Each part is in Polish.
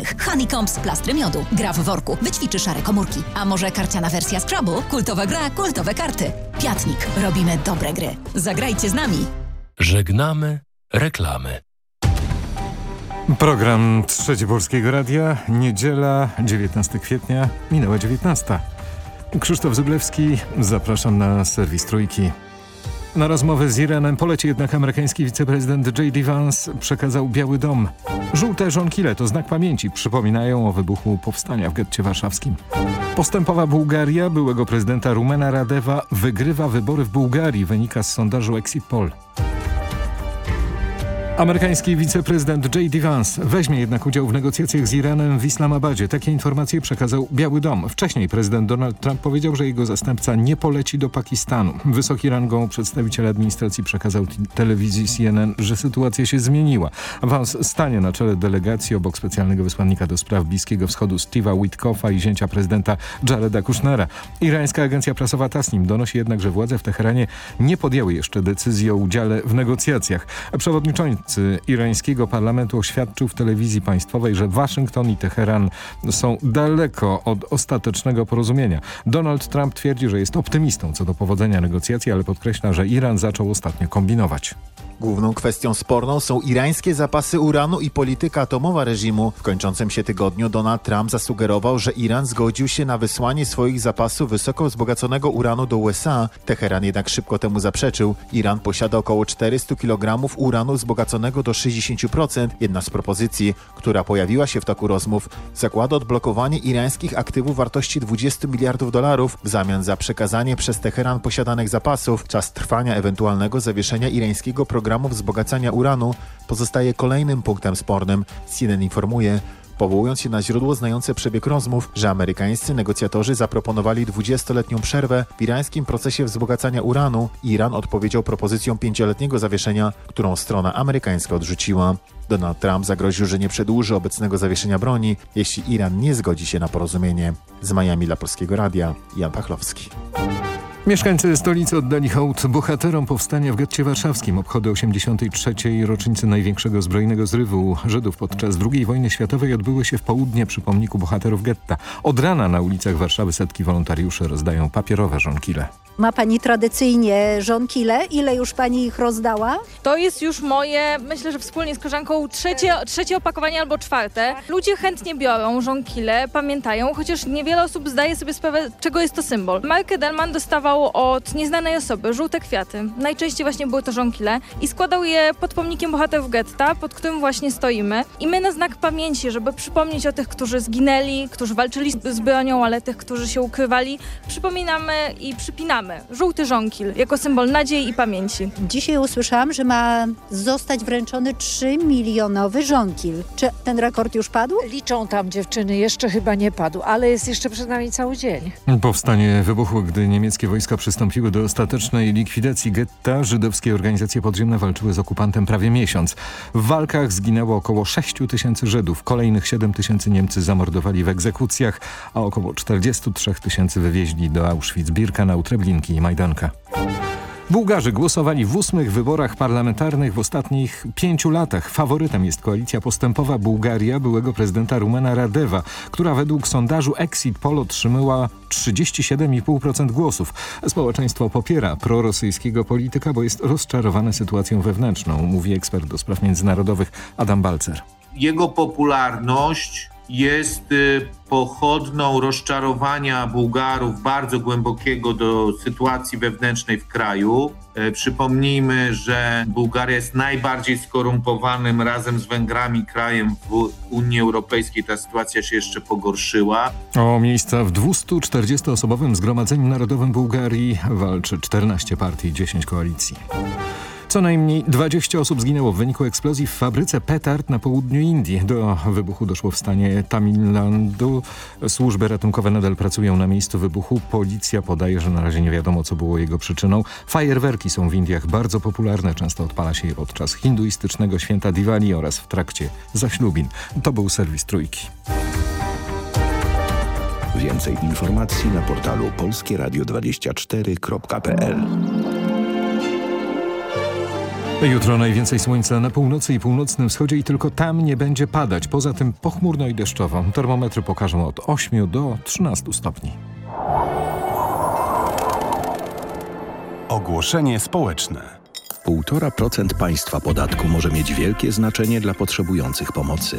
innych. Honeycombs, plastry miodu, gra w worku, wyćwiczy szare komórki. A może karciana wersja Scrabu? Kultowa gra, kultowe karty. Piatnik. Robimy dobre gry. Zagrajcie z nami. Żegnamy reklamy. Program Trzeci Polskiego Radia, niedziela, 19 kwietnia, minęła 19. Krzysztof Zublewski, zapraszam na serwis Trójki. Na rozmowę z Iranem poleci jednak amerykański wiceprezydent J.D. Vance przekazał Biały Dom. Żółte żonkile to znak pamięci, przypominają o wybuchu powstania w getcie warszawskim. Postępowa Bułgaria byłego prezydenta Rumena Radewa wygrywa wybory w Bułgarii, wynika z sondażu Exit Poll. Amerykański wiceprezydent J.D. Vance weźmie jednak udział w negocjacjach z Iranem w Islamabadzie. Takie informacje przekazał Biały Dom. Wcześniej prezydent Donald Trump powiedział, że jego zastępca nie poleci do Pakistanu. Wysoki rangą przedstawiciel administracji przekazał telewizji CNN, że sytuacja się zmieniła. Vance stanie na czele delegacji obok specjalnego wysłannika do spraw Bliskiego Wschodu Steve'a Witkoffa i zięcia prezydenta Jareda Kushnera. Irańska agencja prasowa Tasnim donosi jednak, że władze w Teheranie nie podjęły jeszcze decyzji o udziale w negocjacjach. Przewodniczący irańskiego parlamentu oświadczył w telewizji państwowej, że Waszyngton i Teheran są daleko od ostatecznego porozumienia. Donald Trump twierdzi, że jest optymistą co do powodzenia negocjacji, ale podkreśla, że Iran zaczął ostatnio kombinować. Główną kwestią sporną są irańskie zapasy uranu i polityka atomowa reżimu. W kończącym się tygodniu Donald Trump zasugerował, że Iran zgodził się na wysłanie swoich zapasów wysoko wzbogaconego uranu do USA. Teheran jednak szybko temu zaprzeczył. Iran posiada około 400 kg uranu wzbogaconego do 60%. Jedna z propozycji, która pojawiła się w toku rozmów, zakłada odblokowanie irańskich aktywów wartości 20 miliardów dolarów w zamian za przekazanie przez Teheran posiadanych zapasów. Czas trwania ewentualnego zawieszenia irańskiego programu wzbogacania uranu pozostaje kolejnym punktem spornym. CNN informuje, powołując się na źródło znające przebieg rozmów, że amerykańscy negocjatorzy zaproponowali 20-letnią przerwę w irańskim procesie wzbogacania uranu. Iran odpowiedział propozycją pięcioletniego zawieszenia, którą strona amerykańska odrzuciła. Donald Trump zagroził, że nie przedłuży obecnego zawieszenia broni, jeśli Iran nie zgodzi się na porozumienie. Z Miami dla Polskiego Radia, Jan Pachlowski. Mieszkańcy stolicy oddali hołd bohaterom powstania w getcie warszawskim. Obchody 83. rocznicy największego zbrojnego zrywu Żydów podczas II wojny światowej odbyły się w południe przy pomniku bohaterów getta. Od rana na ulicach Warszawy setki wolontariuszy rozdają papierowe żonkile. Ma pani tradycyjnie żonkile? Ile już pani ich rozdała? To jest już moje, myślę, że wspólnie z koleżanką trzecie, trzecie opakowanie albo czwarte. Ludzie chętnie biorą żonkile, pamiętają, chociaż niewiele osób zdaje sobie sprawę, czego jest to symbol. Mark Edelman dostawał od nieznanej osoby żółte kwiaty. Najczęściej właśnie były to żonkile i składał je pod pomnikiem bohaterów getta, pod którym właśnie stoimy. I my na znak pamięci, żeby przypomnieć o tych, którzy zginęli, którzy walczyli z bronią, ale tych, którzy się ukrywali, przypominamy i przypinamy żółty żonkil jako symbol nadziei i pamięci. Dzisiaj usłyszałam, że ma zostać wręczony 3 milionowy żonkil. Czy ten rekord już padł? Liczą tam dziewczyny, jeszcze chyba nie padł, ale jest jeszcze przed nami cały dzień. Powstanie wybuchło, gdy niemieckie wojska przystąpiły do ostatecznej likwidacji getta. Żydowskie organizacje podziemne walczyły z okupantem prawie miesiąc. W walkach zginęło około 6 tysięcy Żydów. Kolejnych 7 tysięcy Niemcy zamordowali w egzekucjach, a około 43 tysięcy wywieźli do Auschwitz-Birkenau, Treblinki i Majdanka. Bułgarzy głosowali w ósmych wyborach parlamentarnych w ostatnich pięciu latach. Faworytem jest koalicja postępowa Bułgaria byłego prezydenta Rumena Radewa, która według sondażu Exit Poll otrzymała 37,5% głosów. Społeczeństwo popiera prorosyjskiego polityka, bo jest rozczarowane sytuacją wewnętrzną, mówi ekspert do spraw międzynarodowych Adam Balcer. Jego popularność jest y, pochodną rozczarowania Bułgarów bardzo głębokiego do sytuacji wewnętrznej w kraju. E, przypomnijmy, że Bułgaria jest najbardziej skorumpowanym razem z Węgrami krajem w Unii Europejskiej. Ta sytuacja się jeszcze pogorszyła. O miejsca w 240-osobowym Zgromadzeniu Narodowym Bułgarii walczy 14 partii i 10 koalicji. Co najmniej 20 osób zginęło w wyniku eksplozji w fabryce petard na południu Indii. Do wybuchu doszło w stanie Tamil Nadu. Służby ratunkowe nadal pracują na miejscu wybuchu. Policja podaje, że na razie nie wiadomo, co było jego przyczyną. Fajerwerki są w Indiach bardzo popularne. Często odpala się je podczas hinduistycznego święta Diwali oraz w trakcie zaślubin. To był serwis Trójki. Więcej informacji na portalu polskieradio24.pl Jutro najwięcej słońca na północy i północnym wschodzie i tylko tam nie będzie padać. Poza tym pochmurno i deszczowo. Termometry pokażą od 8 do 13 stopni. Ogłoszenie społeczne. 1,5% państwa podatku może mieć wielkie znaczenie dla potrzebujących pomocy.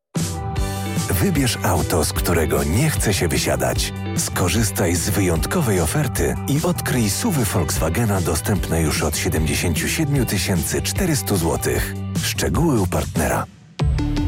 Wybierz auto, z którego nie chce się wysiadać. Skorzystaj z wyjątkowej oferty i odkryj suwy Volkswagena dostępne już od 77 400 zł. Szczegóły u partnera.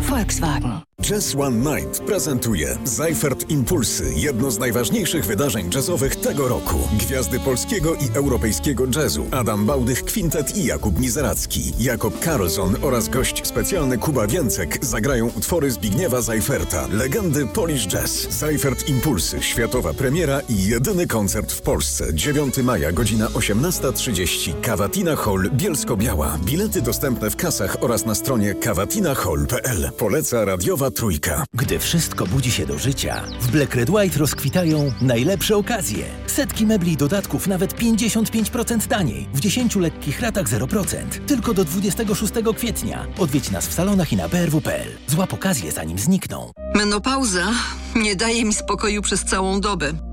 Volkswagen. Jazz One Night prezentuje Seifert Impulsy, jedno z najważniejszych wydarzeń jazzowych tego roku. Gwiazdy polskiego i europejskiego jazzu Adam Bałdych Kwintet i Jakub Mizeracki, Jakob Karlsson oraz gość specjalny Kuba Więcek zagrają utwory Zbigniewa Seiferta, legendy Polish Jazz. Seifert Impulsy, światowa premiera i jedyny koncert w Polsce. 9 maja, godzina 18.30, Kawatina Hall, Bielsko-Biała. Bilety dostępne w kasach oraz na stronie kawatinahall.pl. Poleca radiowa Trójka. Gdy wszystko budzi się do życia, w Black Red White rozkwitają najlepsze okazje. Setki mebli i dodatków nawet 55% taniej. W 10 lekkich ratach 0%. Tylko do 26 kwietnia. Odwiedź nas w salonach i na brw.pl. Złap okazję zanim znikną. Menopauza nie daje mi spokoju przez całą dobę.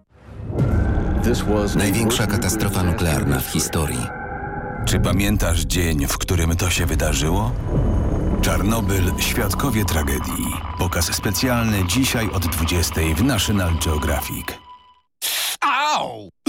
Największa katastrofa nuklearna w historii. Czy pamiętasz dzień, w którym to się wydarzyło? Czarnobyl Świadkowie Tragedii. Pokaz specjalny dzisiaj od 20 w National Geographic. Au!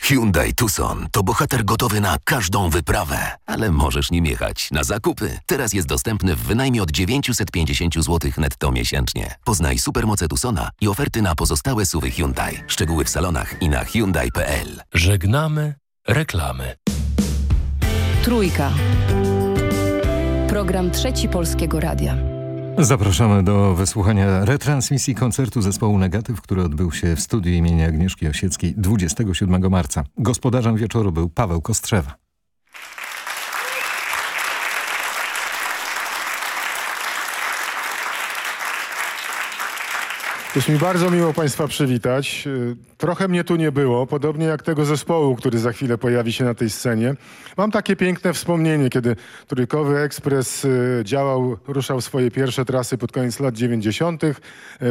Hyundai Tucson to bohater gotowy na każdą wyprawę, ale możesz nim jechać na zakupy. Teraz jest dostępny w wynajmie od 950 zł netto miesięcznie. Poznaj supermoce Tucsona i oferty na pozostałe suwy Hyundai. Szczegóły w salonach i na Hyundai.pl. Żegnamy reklamy. Trójka. Program Trzeci Polskiego Radia. Zapraszamy do wysłuchania retransmisji koncertu zespołu Negatyw, który odbył się w studiu imienia Agnieszki Osieckiej 27 marca. Gospodarzem wieczoru był Paweł Kostrzewa. Jest mi bardzo miło Państwa przywitać. Trochę mnie tu nie było, podobnie jak tego zespołu, który za chwilę pojawi się na tej scenie. Mam takie piękne wspomnienie, kiedy Trójkowy Ekspres działał, ruszał swoje pierwsze trasy pod koniec lat 90.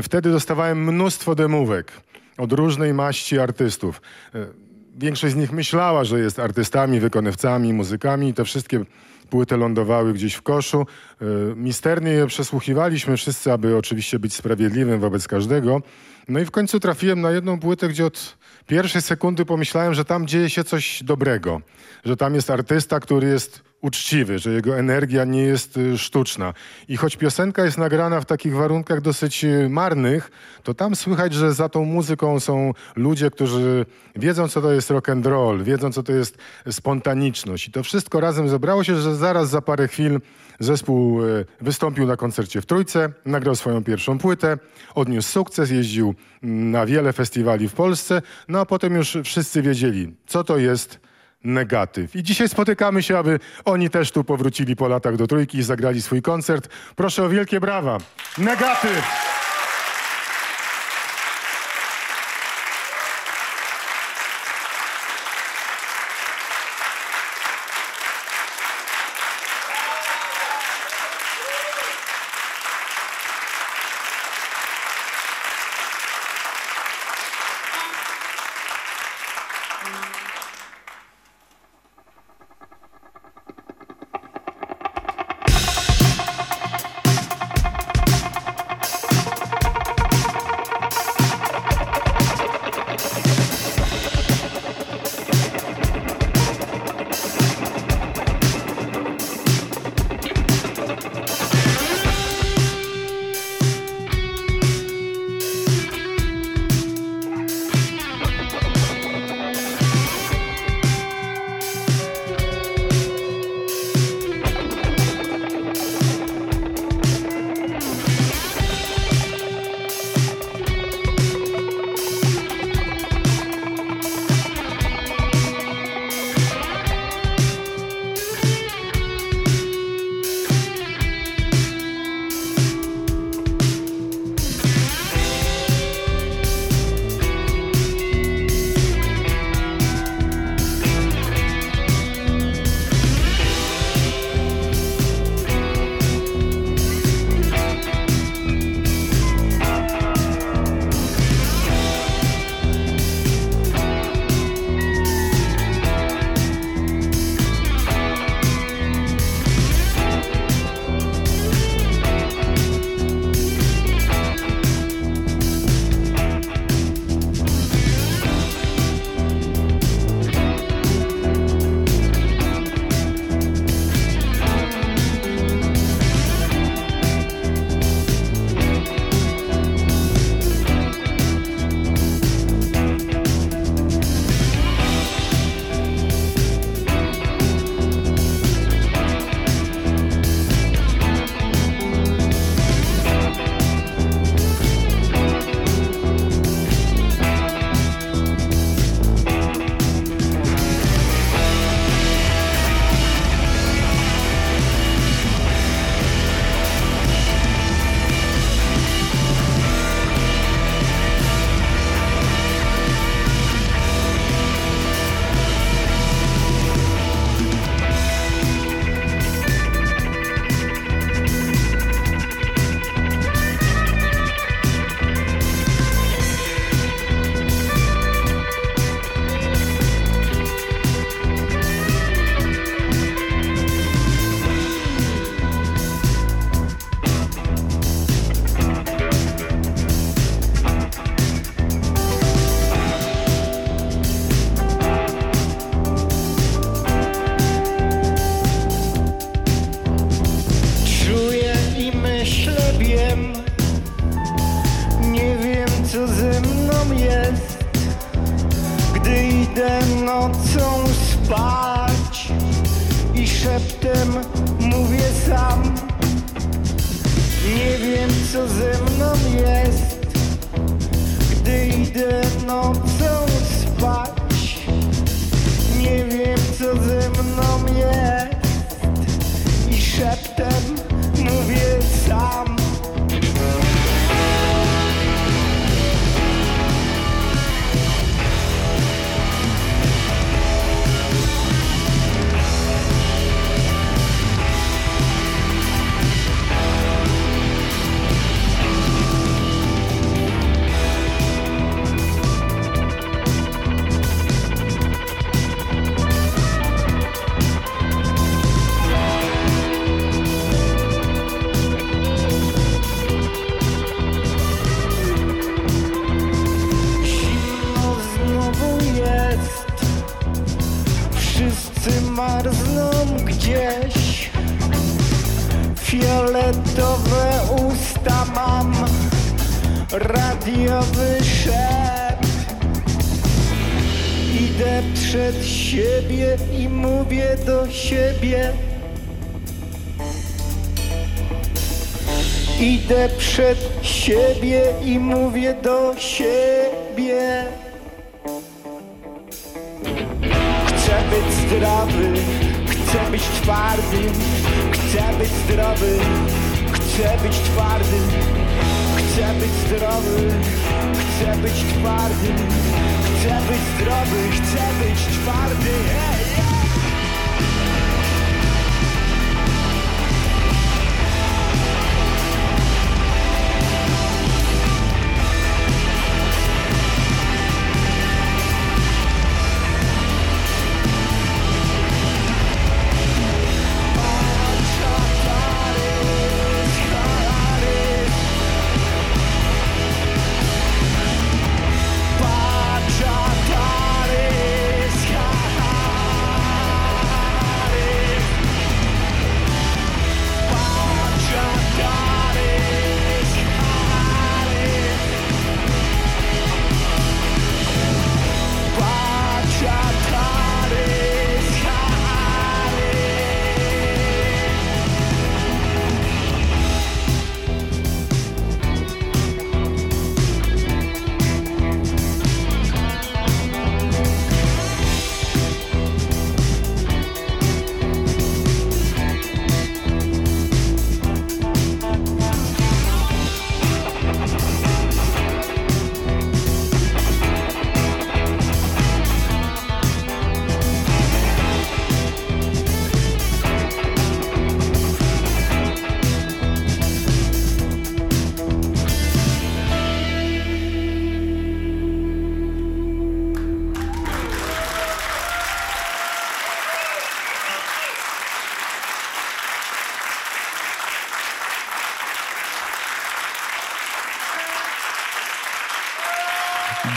Wtedy dostawałem mnóstwo demówek od różnej maści artystów. Większość z nich myślała, że jest artystami, wykonawcami, muzykami. Te wszystkie płyty lądowały gdzieś w koszu. Misternie je przesłuchiwaliśmy wszyscy, aby oczywiście być sprawiedliwym wobec każdego. No i w końcu trafiłem na jedną płytę, gdzie od pierwszej sekundy pomyślałem, że tam dzieje się coś dobrego. Że tam jest artysta, który jest uczciwy, że jego energia nie jest y, sztuczna. I choć piosenka jest nagrana w takich warunkach dosyć y, marnych, to tam słychać, że za tą muzyką są ludzie, którzy wiedzą, co to jest rock and roll, wiedzą, co to jest spontaniczność. I to wszystko razem zebrało się, że zaraz za parę chwil zespół y, wystąpił na koncercie w Trójce, nagrał swoją pierwszą płytę, odniósł sukces, jeździł mm, na wiele festiwali w Polsce, no a potem już wszyscy wiedzieli, co to jest negatyw. I dzisiaj spotykamy się, aby oni też tu powrócili po latach do Trójki i zagrali swój koncert. Proszę o wielkie brawa. Negatyw! I mówię do siebie. Chcę być zdrowy, chcę być twardy Chcę być zdrowy, chcę być twardy Chcę być zdrowy, chcę być twardy Chcę być zdrowy, chcę być twardy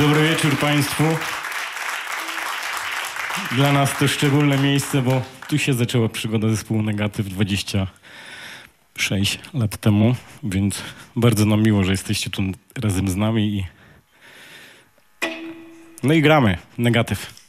Dobry wieczór Państwu. Dla nas to szczególne miejsce, bo tu się zaczęła przygoda zespołu Negatyw 26 lat temu, więc bardzo nam miło, że jesteście tu razem z nami i no i gramy Negatyw.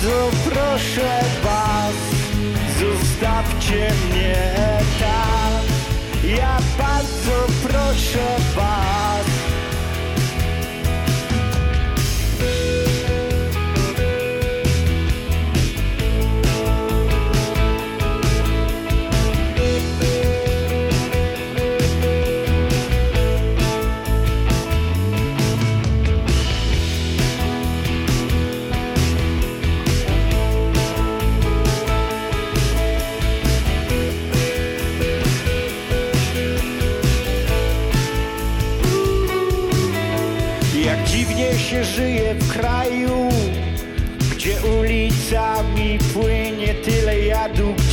Bardzo proszę was, zostawcie mnie tak. Ja bardzo proszę was.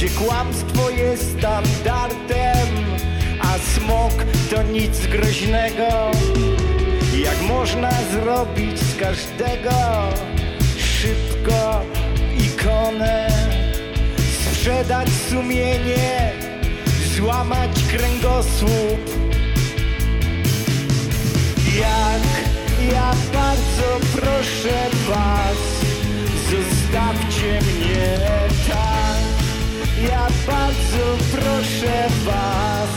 Kłamstwo jest standardem, a smog to to nic groźnego? Jak można zrobić z każdego Szybko ikonę? Sprzedać sumienie Złamać kręgosłup? Jak ja bardzo proszę was Zostawcie mnie tak Ja bardzo proszę was.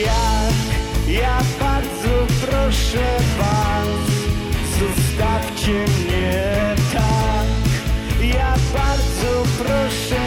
Jak ja bardzo proszę was Zostawcie mnie tak. Ja bardzo proszę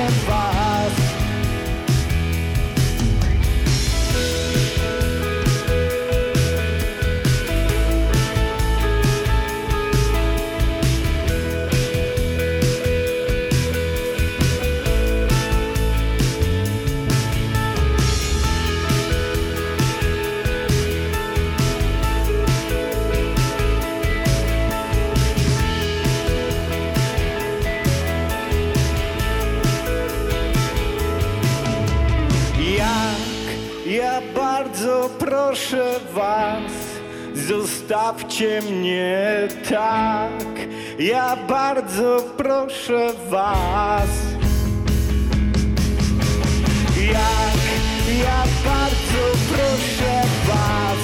zostawcie mnie tak. Ja bardzo proszę was. Jak ja bardzo proszę was,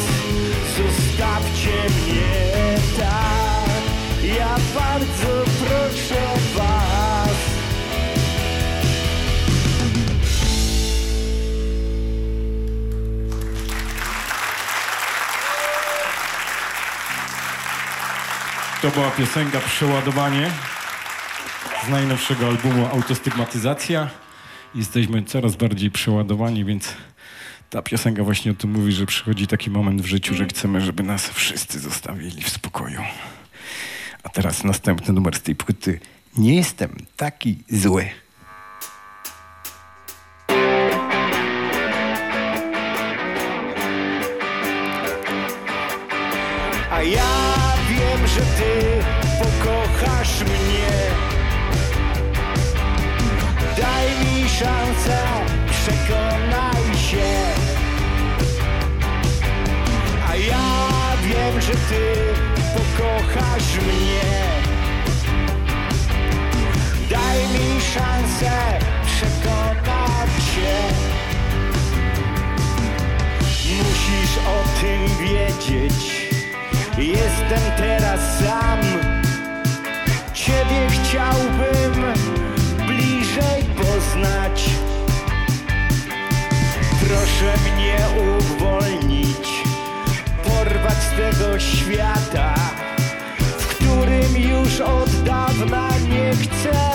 zostawcie mnie tak. Ja bardzo proszę was. To była piosenka Przeładowanie z najnowszego albumu Autostygmatyzacja. Jesteśmy coraz bardziej przeładowani, więc ta piosenka właśnie o tym mówi, że przychodzi taki moment w życiu, że chcemy, żeby nas wszyscy zostawili w spokoju. A teraz następny numer z tej płyty. Nie jestem taki zły. Że ty pokochasz mnie. Daj mi szansę, przekonaj się. A ja wiem, że ty pokochasz mnie. Daj mi szansę, przekonać się. Musisz o tym wiedzieć Jestem teraz sam. Ciebie chciałbym bliżej poznać. Proszę mnie uwolnić Porwać z tego świata W którym już od dawna nie chcę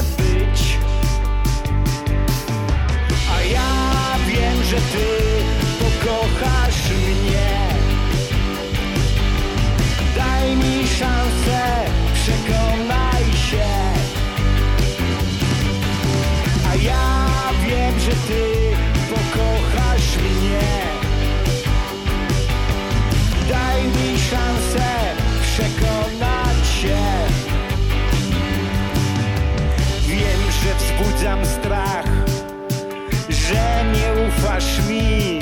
szansę, przekonać się. Wiem, że wzbudzam strach Że nie ufasz mi.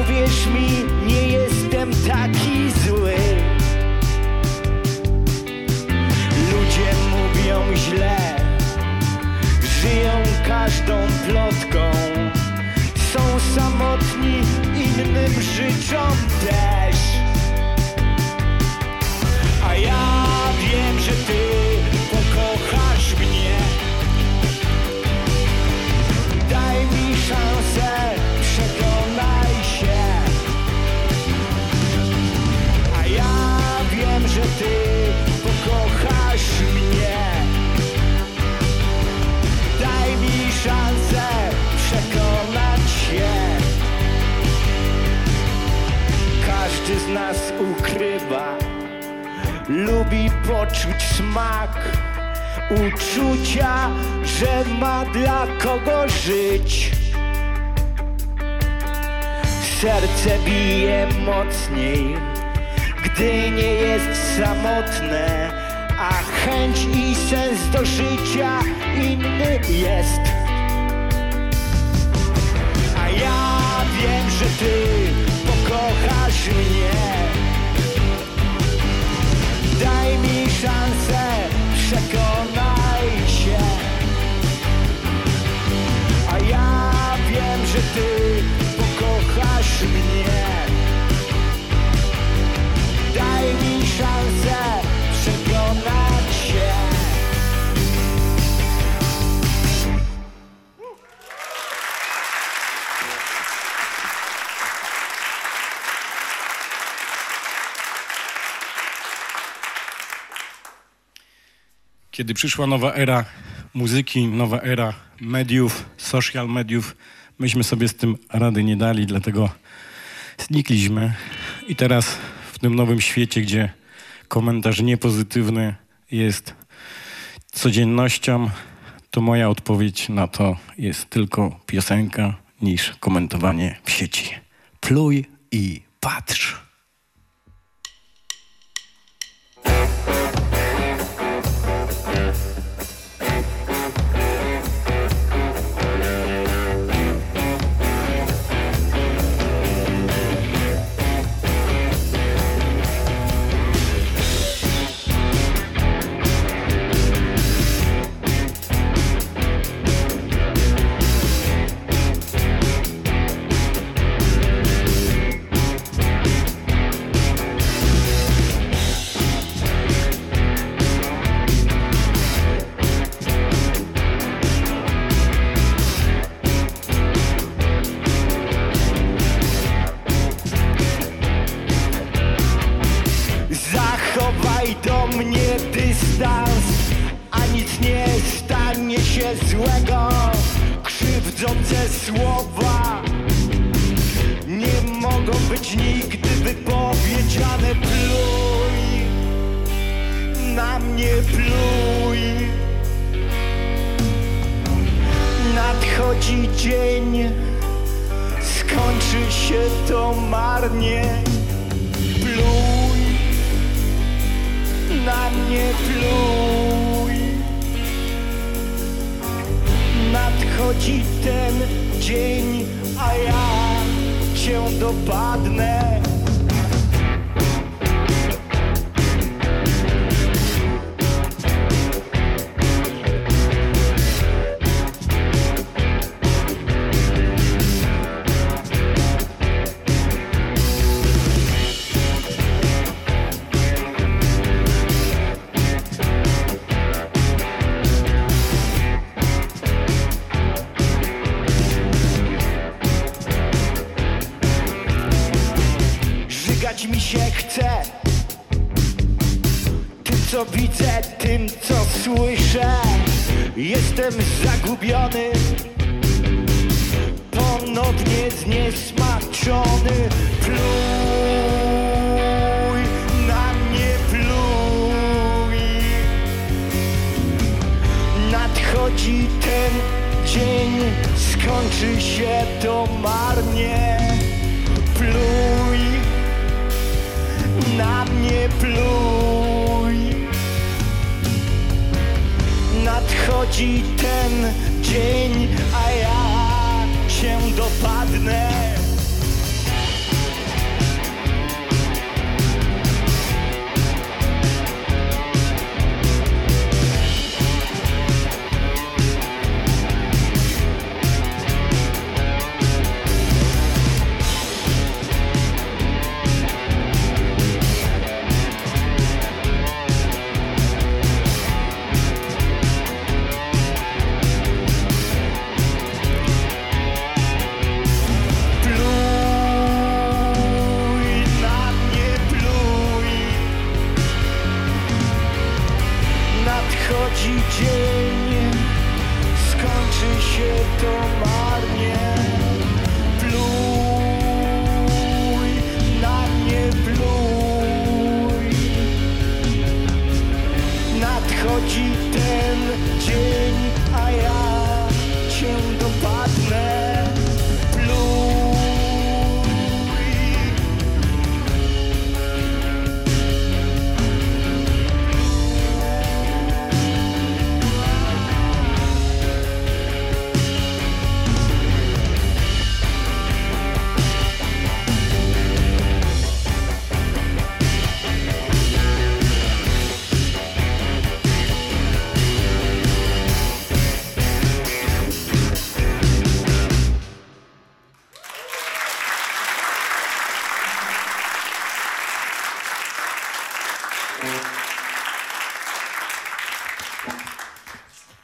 Uwierz mi, nie jestem taki zły. Ludzie mówią źle Żyją każdą plotką. Są samotni, innym życzą też Lubi poczuć smak Uczucia, że ma dla kogo żyć. Serce bije mocniej gdy nie jest samotne, a chęć i sens do życia inny jest. A ty pokochasz mnie Daj Kiedy przyszła nowa era muzyki, nowa era mediów, social mediów, myśmy sobie z tym rady nie dali, dlatego znikliśmy. I teraz w tym nowym świecie, gdzie komentarz niepozytywny jest codziennością, to moja odpowiedź na to jest tylko piosenka niż komentowanie w sieci. Pluj i patrz. To marnie Pluj. Na mnie pluj. Nadchodzi ten dzień, a ja cię dopadnę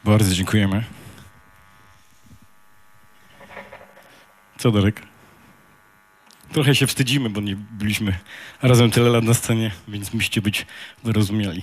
Bardzo dziękujemy. Co, Dorek? Trochę się wstydzimy, bo nie byliśmy razem tyle lat na scenie, więc musicie być wyrozumiali.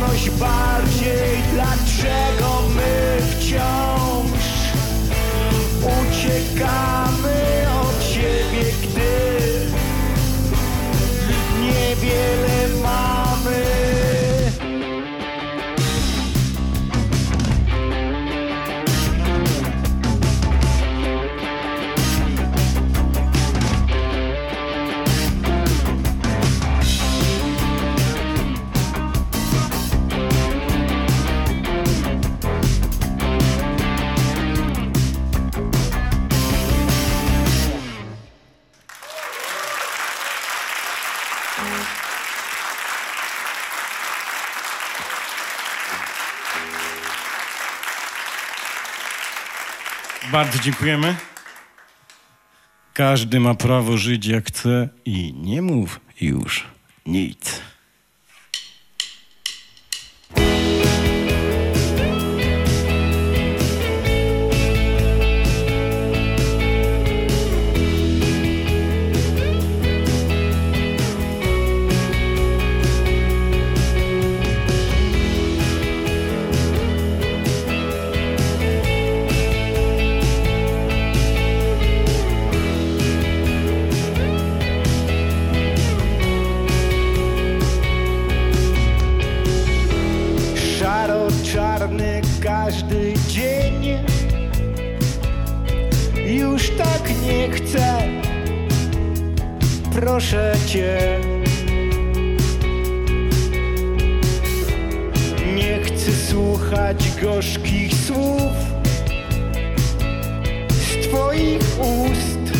nos bar. bardzo dziękujemy. Każdy ma prawo żyć jak chce i nie mów już nic. Proszę cię. Nie chcę słuchać gorzkich słów z twoich ust.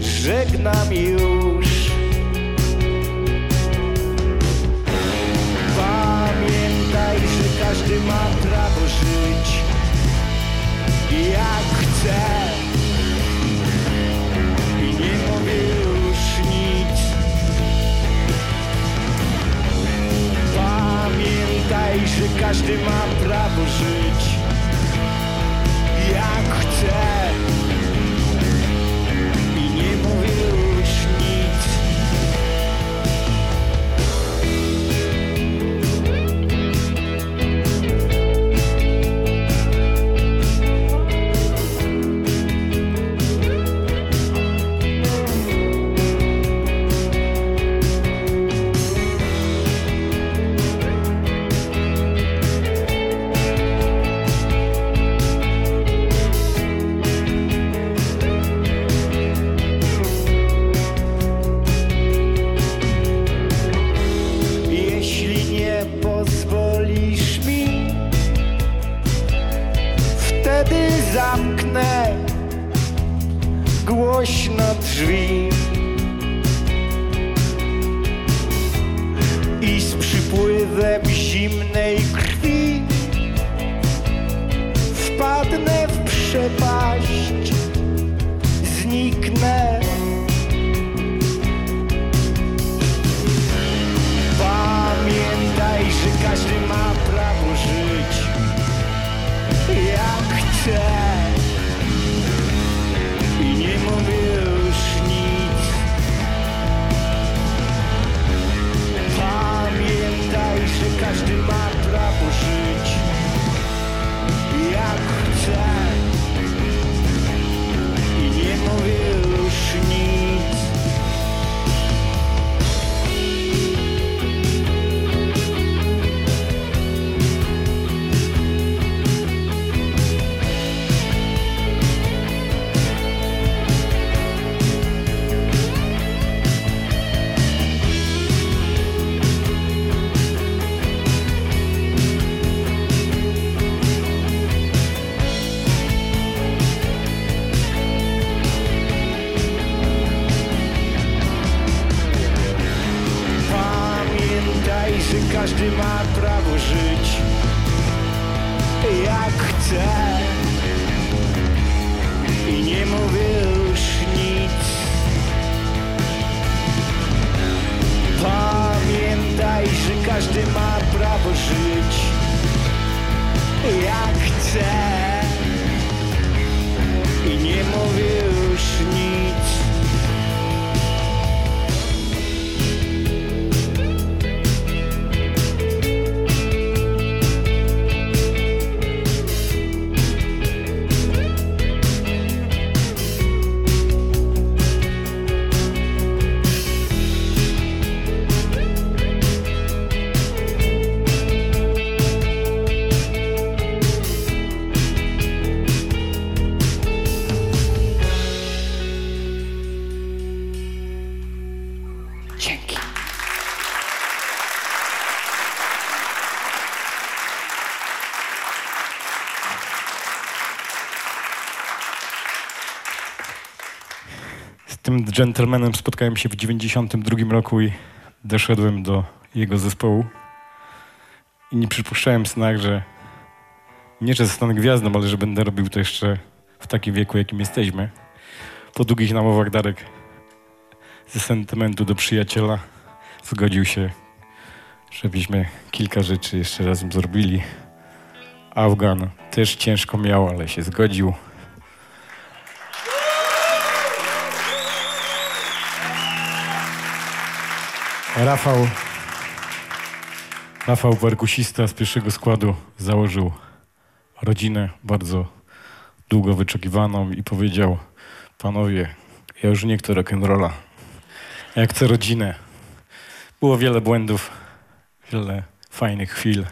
Żegnam już. Pamiętaj, że każdy ma prawo żyć jak chce. Pamiętaj, że każdy ma prawo żyć jak chce. Tym gentlemanem spotkałem się w 92 roku i doszedłem do jego zespołu. I nie przypuszczałem snach, że nie, że zostanę gwiazdą, ale że będę robił to jeszcze w takim wieku, jakim jesteśmy. Po długich namowach Darek ze sentymentu do przyjaciela zgodził się, żebyśmy kilka rzeczy jeszcze razem zrobili. Afgan też ciężko miał, ale się zgodził. Rafał, Rafał perkusista z pierwszego składu założył rodzinę bardzo długo wyczekiwaną i powiedział panowie, ja już nie chcę rock'n'rolla, ja chcę rodzinę. Było wiele błędów, wiele fajnych chwil,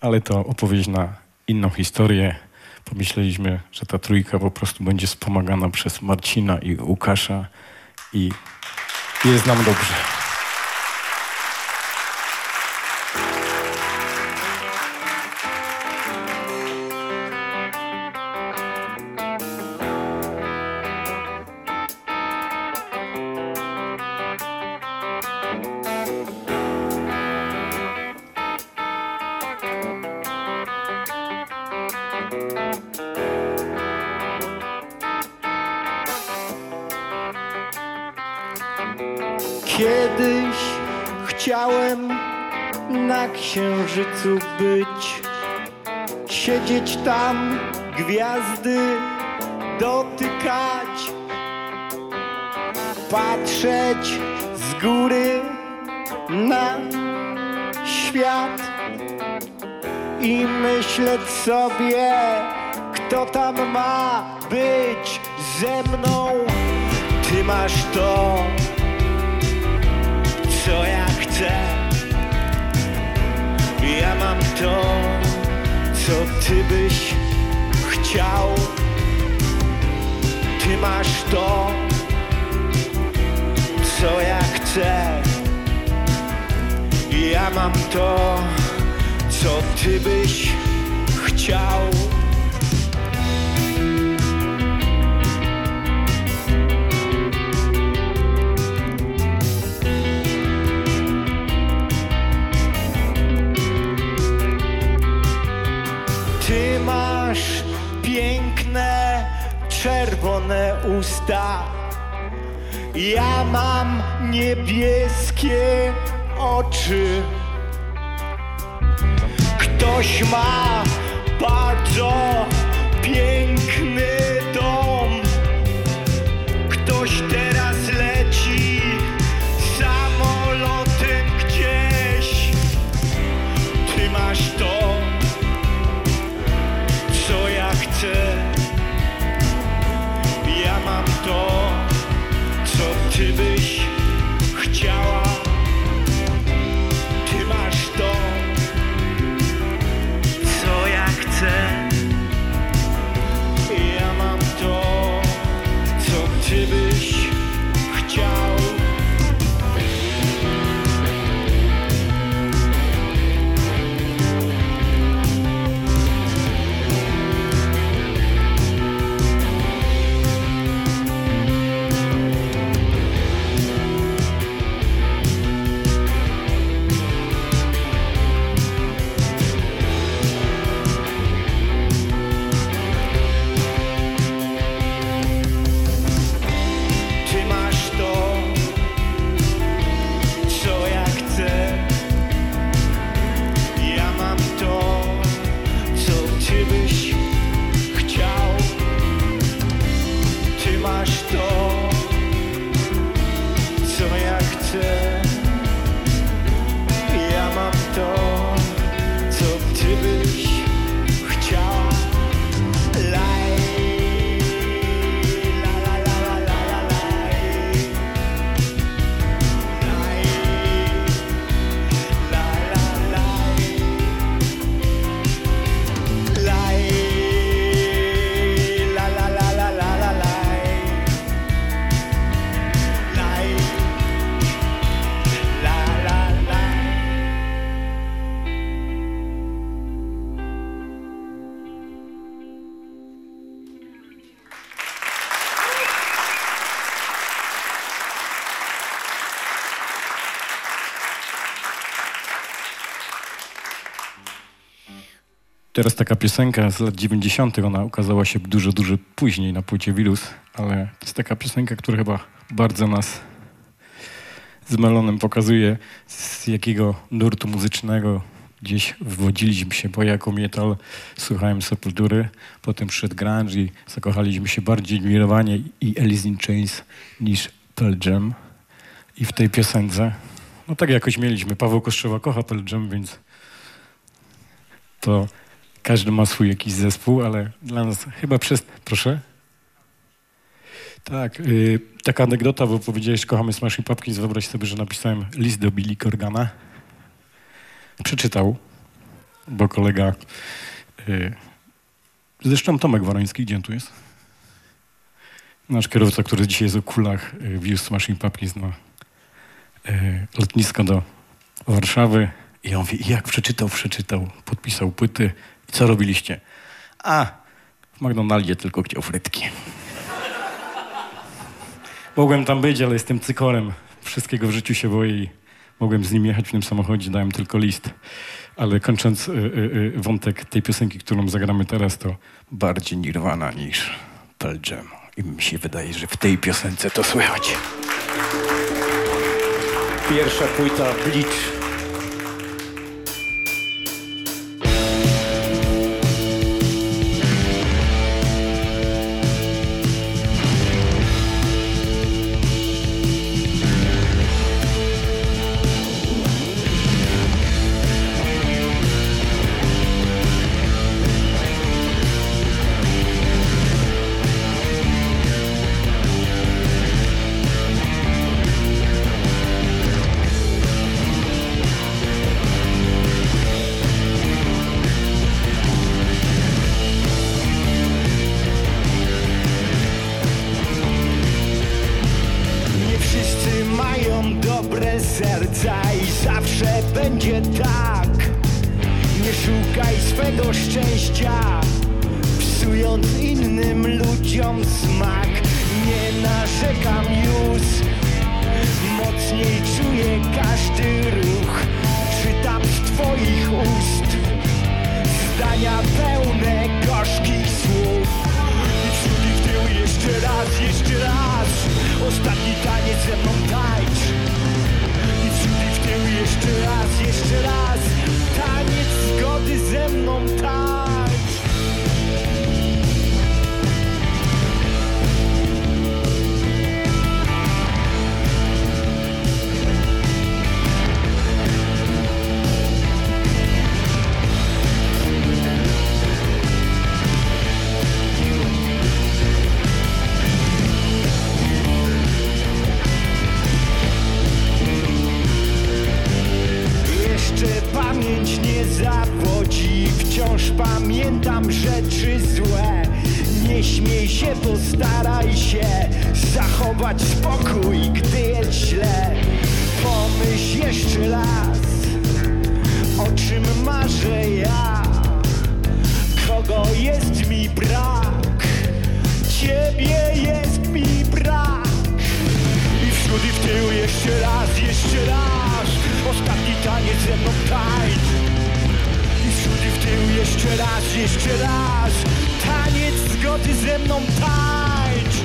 ale to opowieść na inną historię. Pomyśleliśmy, że ta trójka po prostu będzie wspomagana przez Marcina i Łukasza i jest nam dobrze. Patrzeć z góry na świat i myśleć sobie, kto tam ma być ze mną. Ty masz to, co ja chcę. Ja mam to, co ty byś chciał. Ty masz to, co ja chcę. Ja mam to, co ty byś chciał. Ty masz piękne, czerwone usta. Ja mam niebieskie oczy. Ktoś ma bardzo piękny Teraz taka piosenka z lat 90. Ona ukazała się dużo, dużo później na płycie Wirus, ale to jest taka piosenka, która chyba bardzo nas z Melonem pokazuje, z jakiego nurtu muzycznego gdzieś wywodziliśmy się, bo jako metal słuchałem Sepultury, potem przyszedł grunge i zakochaliśmy się bardziej w Nirvanie i Alice in Chains niż Pearl Jam. I w tej piosence, no tak jakoś mieliśmy, Paweł Kostrzewa kocha Pearl Jam, więc to każdy ma swój jakiś zespół, ale dla nas chyba przez... Proszę? Tak, y, taka anegdota, bo powiedziałeś, kochamy Smashing Pumpkins, wyobraź sobie, że napisałem list do Billy Corgana. Przeczytał, bo kolega... Y, zresztą Tomek Waroński, gdzie on tu jest? nasz kierowca, który dzisiaj jest o kulach, y, wiózł Smashing Pumpkins na y, lotnisko do Warszawy. I on mówi, jak przeczytał, przeczytał, podpisał płyty. Co robiliście? A, w McDonaldzie tylko chciał frytki. Mogłem tam być, ale jestem cykorem. Wszystkiego w życiu się boję i mogłem z nim jechać w tym samochodzie, dałem tylko list. Ale kończąc y, y, y, wątek tej piosenki, którą zagramy teraz, to bardziej Nirvana niż Pearl Jam. I mi się wydaje, że w tej piosence to słychać. Pierwsza płyta Bleach. Szukaj swego szczęścia, psując innym ludziom smak. Nie narzekam już, mocniej czuję każdy ruch. Czytam z twoich ust zdania pełne gorzkich słów. I wśród w tył jeszcze raz, jeszcze raz Ostatni taniec ze mną tańcz I wśród w tył jeszcze raz, jeszcze raz Taniec zgody ze mną tańcz pamięć nie zawodzi. Wciąż pamiętam rzeczy złe. Nie śmiej się, postaraj się Zachować spokój, gdy jest źle. Pomyśl jeszcze raz O czym marzę ja. Kogo jest mi brak Ciebie jest mi brak. I wśród i w tył jeszcze raz, jeszcze raz. Ostatni taniec ze mną tył jeszcze raz, jeszcze raz. Taniec zgody ze mną tańcz.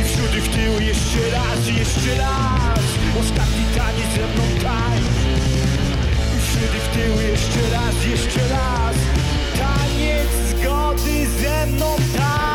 I wśród i w tył jeszcze raz, jeszcze raz. Ostatni taniec ze mną tańcz. I wśród i w tył jeszcze raz, jeszcze raz. Taniec zgody ze mną tańcz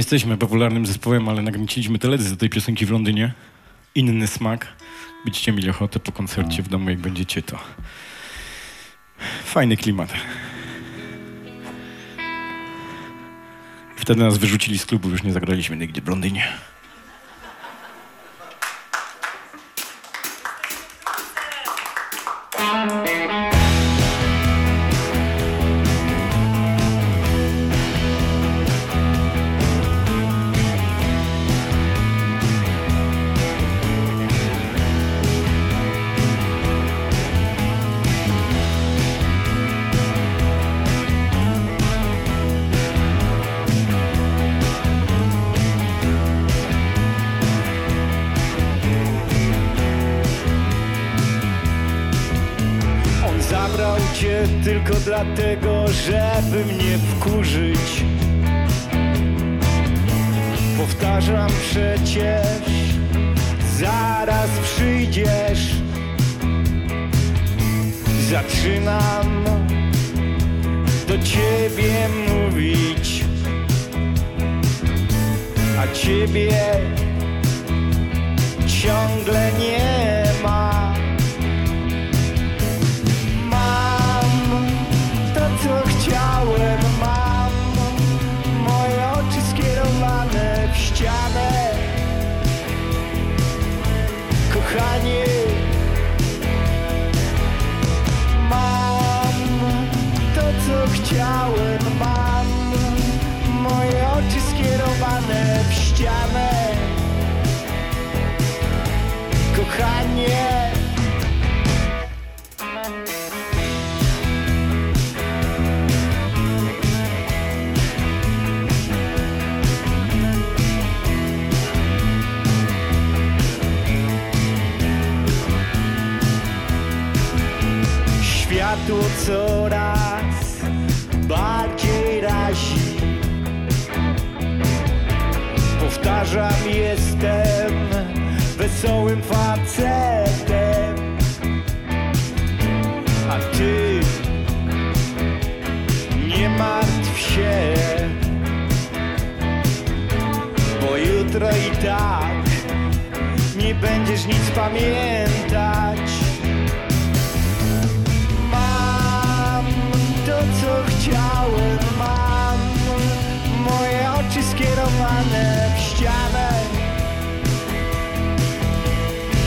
jesteśmy popularnym zespołem, ale nagręciliśmy teledysk do tej piosenki w Londynie. Inny smak. Będziecie mieli ochotę po koncercie w domu, jak będziecie to. Fajny klimat. Wtedy nas wyrzucili z klubu, już nie zagraliśmy nigdzie w Londynie. Światło coraz bardziej razi. Powtarzam, jestem wesołym facetem, a ty nie martw się, bo jutro i tak nie będziesz nic pamiętać. Chciałem, mam moje oczy skierowane w ścianę.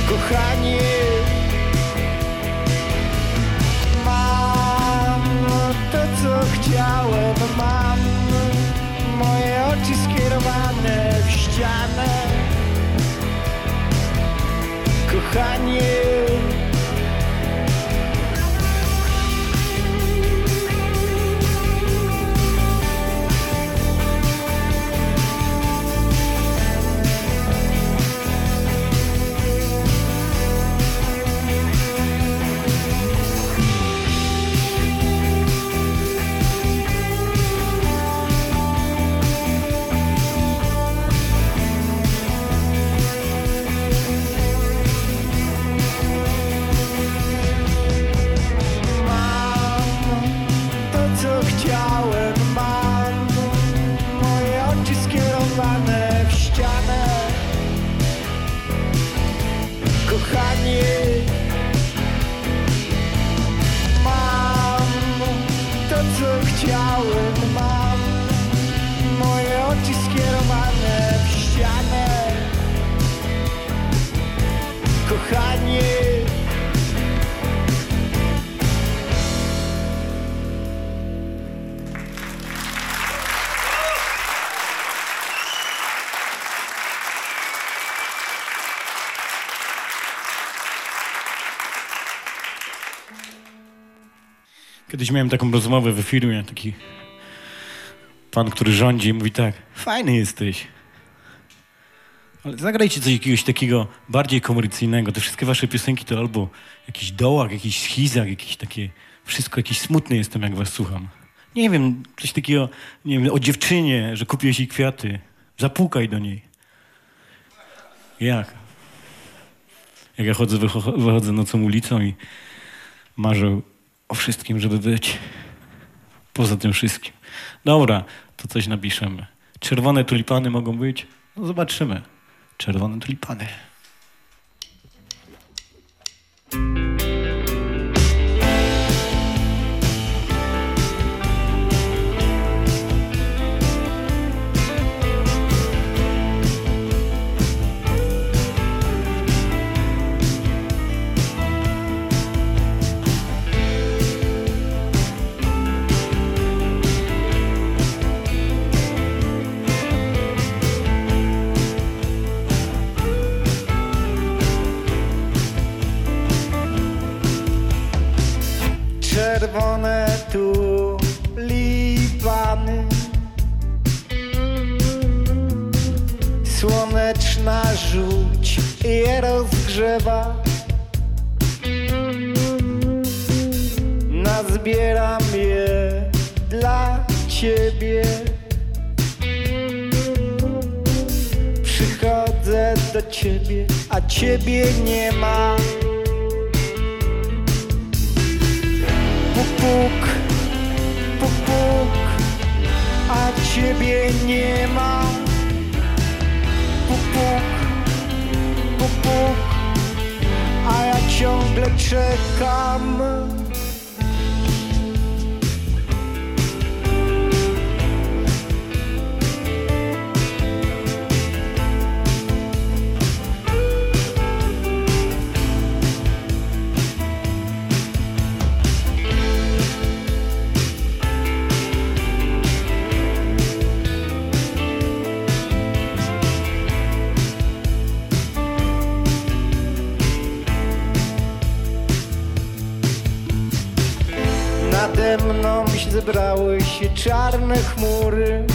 Kochanie, mam to, co chciałem, mam moje oczy skierowane w ścianę. Kochanie. Kiedyś miałem taką rozmowę w firmie, taki pan, który rządzi mówi tak, fajny jesteś, ale zagrajcie coś jakiegoś takiego bardziej komercyjnego. Te wszystkie wasze piosenki to albo jakiś dołak, jakiś schizak, jakieś takie, wszystko jakiś smutny jestem, jak was słucham. Nie wiem, coś takiego, nie wiem, o dziewczynie, że kupiłeś jej kwiaty. Zapukaj do niej. Jak? Jak ja chodzę, wycho- wychodzę nocą ulicą i marzę o wszystkim, żeby być. Poza tym wszystkim. Dobra, to coś napiszemy. Czerwone tulipany mogą być? No zobaczymy. Czerwone tulipany. Czerwone tulipany Słoneczna żółć je rozgrzewa. Nazbieram je dla ciebie. Przychodzę do ciebie, a ciebie nie ma Puk, puk, puk, a ciebie nie ma. Puk, puk, puk, puk, a ja ciągle czekam. Zebrały się czarne chmury.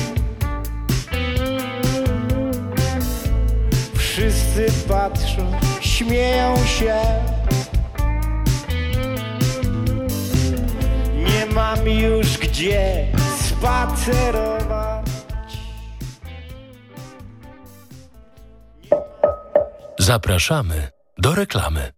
Wszyscy patrzą, śmieją się. Nie mam już gdzie spacerować. Zapraszamy do reklamy.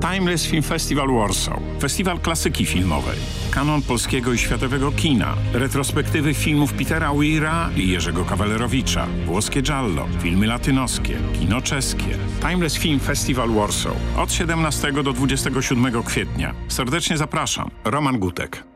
Timeless Film Festival Warsaw. Festiwal klasyki filmowej. Kanon polskiego i światowego kina. Retrospektywy filmów Petera Weira i Jerzego Kawalerowicza. Włoskie giallo. Filmy latynoskie. Kino czeskie. Timeless Film Festival Warsaw. Od 17 do 27 kwietnia. Serdecznie zapraszam. Roman Gutek.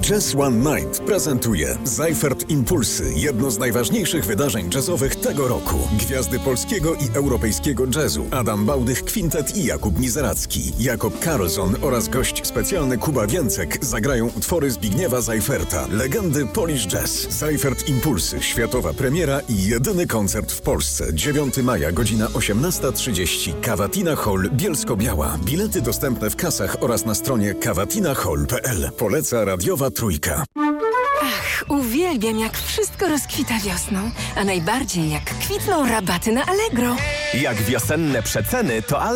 Jazz One Night prezentuje Seifert Impulsy, jedno z najważniejszych wydarzeń jazzowych tego roku. Gwiazdy polskiego i europejskiego jazzu Adam Bałdych Kwintet i Jakub Mizeracki. Jakob Karlsson oraz gość specjalny Kuba Więcek zagrają utwory Zbigniewa Seiferta, legendy Polish Jazz. Seifert Impulsy, światowa premiera i jedyny koncert w Polsce. 9 maja, godzina 18.30. Kawatina Hall, Bielsko-Biała. Bilety dostępne w kasach oraz na stronie kawatinahall.pl. Poleca radiowa Trójka. Ach, uwielbiam jak wszystko rozkwita wiosną, a najbardziej jak kwitną rabaty na Allegro. Jak wiosenne przeceny to Allegro.